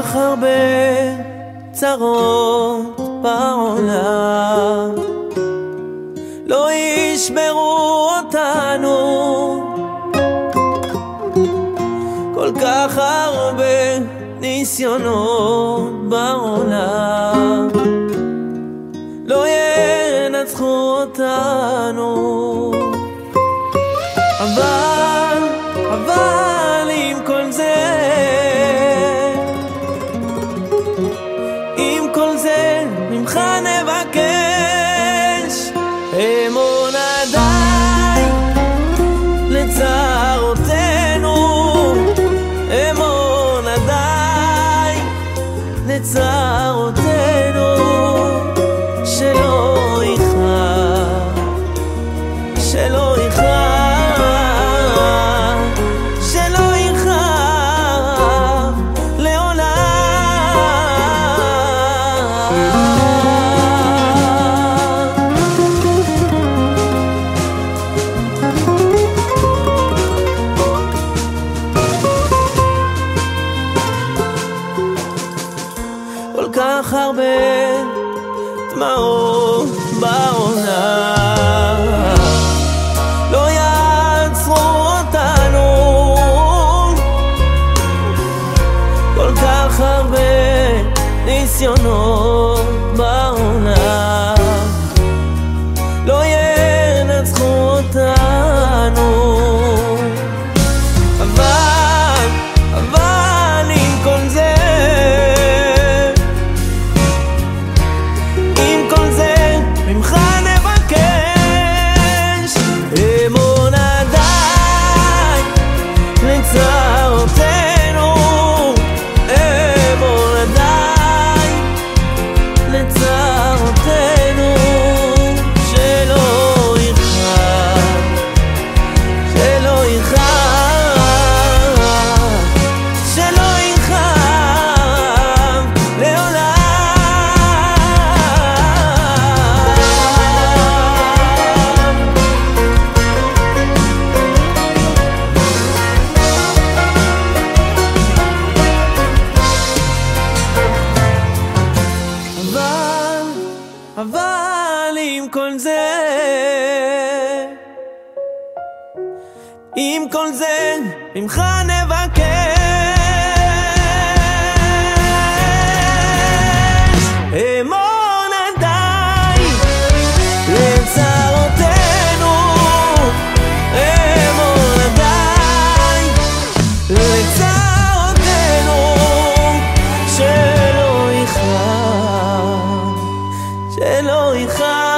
כך הרבה צרות בעולם. לא ישברו אותנו כל כך הרבה ניסיונות בעולם. לא ינצחו אותנו. אבל, ממך נבקש אמונה די לצרותינו אמונה די לצרותינו כך הרבה דמעות בעונה. לא יעצרו אותנו כל כך הרבה ניסיונות כל זה, עם כל זה, ממך נבקש. אמון עדיין לצרותינו, אמון עדיין לצרותינו, שלא יכרע, שלא יכרע.